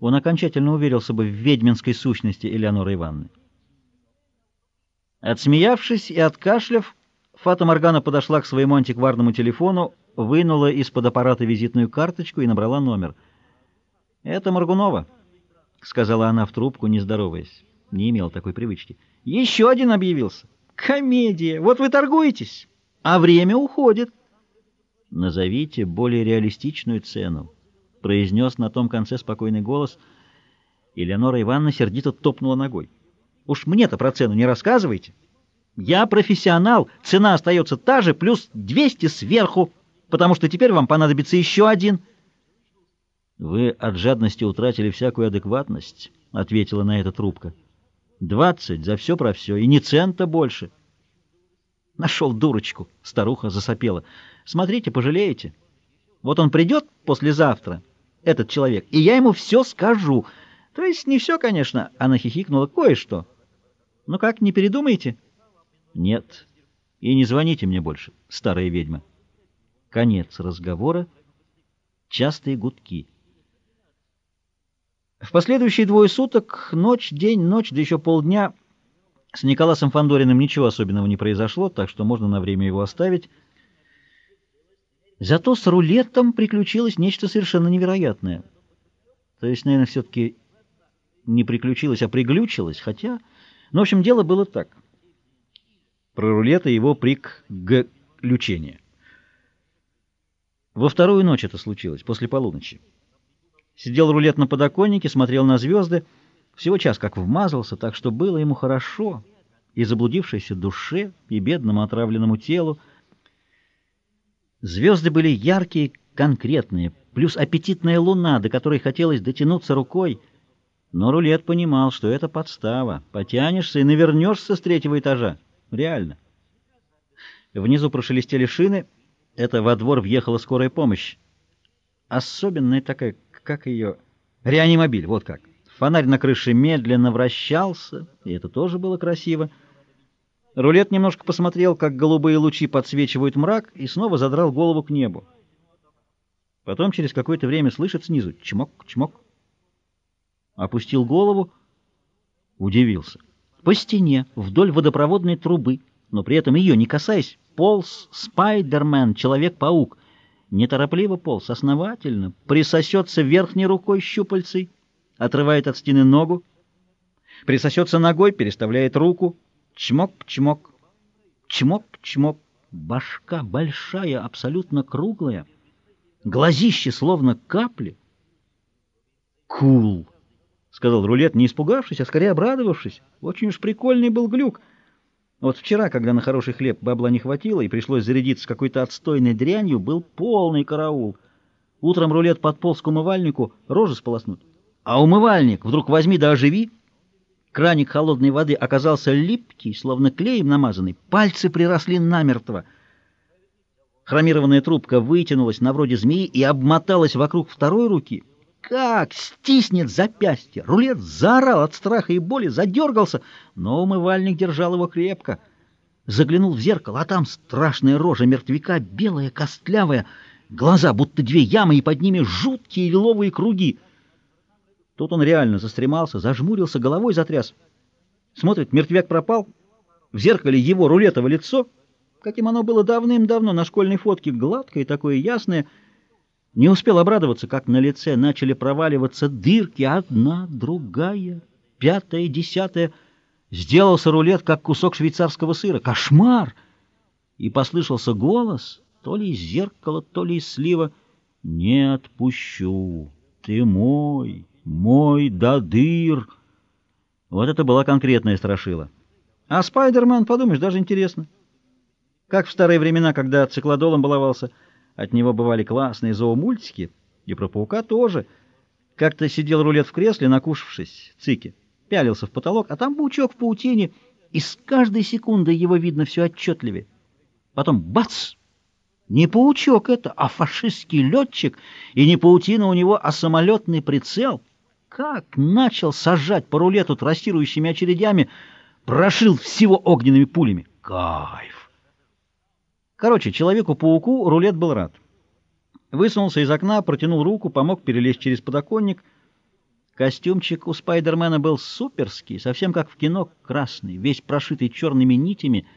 он окончательно уверился бы в ведьминской сущности Элеоноры Ивановны. Отсмеявшись и откашляв, Фата Моргана подошла к своему антикварному телефону, вынула из-под аппарата визитную карточку и набрала номер. «Это Моргунова», — сказала она в трубку, не здороваясь. Не имела такой привычки. «Еще один объявился. Комедия. Вот вы торгуетесь, а время уходит». «Назовите более реалистичную цену», — произнес на том конце спокойный голос. Элеонора Ивановна сердито топнула ногой. «Уж мне-то про цену не рассказывайте. Я профессионал, цена остается та же, плюс 200 сверху, потому что теперь вам понадобится еще один». «Вы от жадности утратили всякую адекватность», — ответила на это трубка. «Двадцать за все про все, и ни цента больше». Нашел дурочку, старуха засопела. Смотрите, пожалеете. Вот он придет послезавтра, этот человек, и я ему все скажу. То есть не все, конечно, она хихикнула, кое-что. Ну как, не передумаете? Нет. И не звоните мне больше, старая ведьма. Конец разговора. Частые гудки. В последующие двое суток, ночь, день, ночь, да еще полдня, с Николасом Фандориным ничего особенного не произошло, так что можно на время его оставить. Зато с рулетом приключилось нечто совершенно невероятное. То есть, наверное, все-таки не приключилось, а приглючилось, хотя... Ну, в общем, дело было так. Про рулета его прик г-ключение. Во вторую ночь это случилось, после полуночи. Сидел рулет на подоконнике, смотрел на звезды, всего час как вмазался, так что было ему хорошо и заблудившейся душе, и бедному отравленному телу, Звезды были яркие, конкретные, плюс аппетитная луна, до которой хотелось дотянуться рукой. Но рулет понимал, что это подстава. Потянешься и навернешься с третьего этажа. Реально. Внизу прошелестели шины. Это во двор въехала скорая помощь. Особенная такая, как ее... Реанимобиль, вот как. Фонарь на крыше медленно вращался, и это тоже было красиво. Рулет немножко посмотрел, как голубые лучи подсвечивают мрак, и снова задрал голову к небу. Потом через какое-то время слышит снизу чмок-чмок. Опустил голову, удивился. По стене, вдоль водопроводной трубы, но при этом ее не касаясь, полз Спайдермен, Человек-паук. Неторопливо полз, основательно, присосется верхней рукой щупальцей, отрывает от стены ногу, присосется ногой, переставляет руку, Чмок-чмок, чмок-чмок. Башка большая, абсолютно круглая, глазище словно капли. «Кул!» — сказал Рулет, не испугавшись, а скорее обрадовавшись. Очень уж прикольный был глюк. Вот вчера, когда на хороший хлеб бабла не хватило и пришлось зарядиться какой-то отстойной дрянью, был полный караул. Утром Рулет подполз к умывальнику, рожи сполоснуть. А умывальник вдруг возьми да оживи — Краник холодной воды оказался липкий, словно клеем намазанный. Пальцы приросли намертво. Хромированная трубка вытянулась на вроде змеи и обмоталась вокруг второй руки. Как стиснет запястье! Рулет заорал от страха и боли, задергался, но умывальник держал его крепко. Заглянул в зеркало, а там страшная рожа мертвяка, белая, костлявая, глаза будто две ямы, и под ними жуткие лиловые круги — Тут он реально застремался, зажмурился, головой затряс. Смотрит, мертвяк пропал. В зеркале его рулетово лицо, каким оно было давным-давно на школьной фотке, гладкое такое ясное. Не успел обрадоваться, как на лице начали проваливаться дырки, одна, другая, пятая, десятая. Сделался рулет, как кусок швейцарского сыра. Кошмар! И послышался голос, то ли из зеркала, то ли из слива. «Не отпущу, ты мой!» Мой дадыр! Вот это была конкретная страшила. А Спайдермен, подумаешь, даже интересно. Как в старые времена, когда циклодолом баловался, от него бывали классные зоомультики, и про паука тоже. Как-то сидел рулет в кресле, накушавшись, цики, пялился в потолок, а там паучок в паутине, и с каждой секундой его видно все отчетливее. Потом бац! Не паучок это, а фашистский летчик, и не паутина у него, а самолетный прицел — как начал сажать по рулету трассирующими очередями, прошил всего огненными пулями. Кайф! Короче, Человеку-пауку рулет был рад. Высунулся из окна, протянул руку, помог перелезть через подоконник. Костюмчик у Спайдермена был суперский, совсем как в кино, красный, весь прошитый черными нитями —